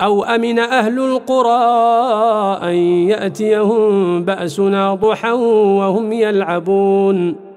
أو أمن أهل القرى أن يأتيهم بأسنا ضحى وهم يلعبون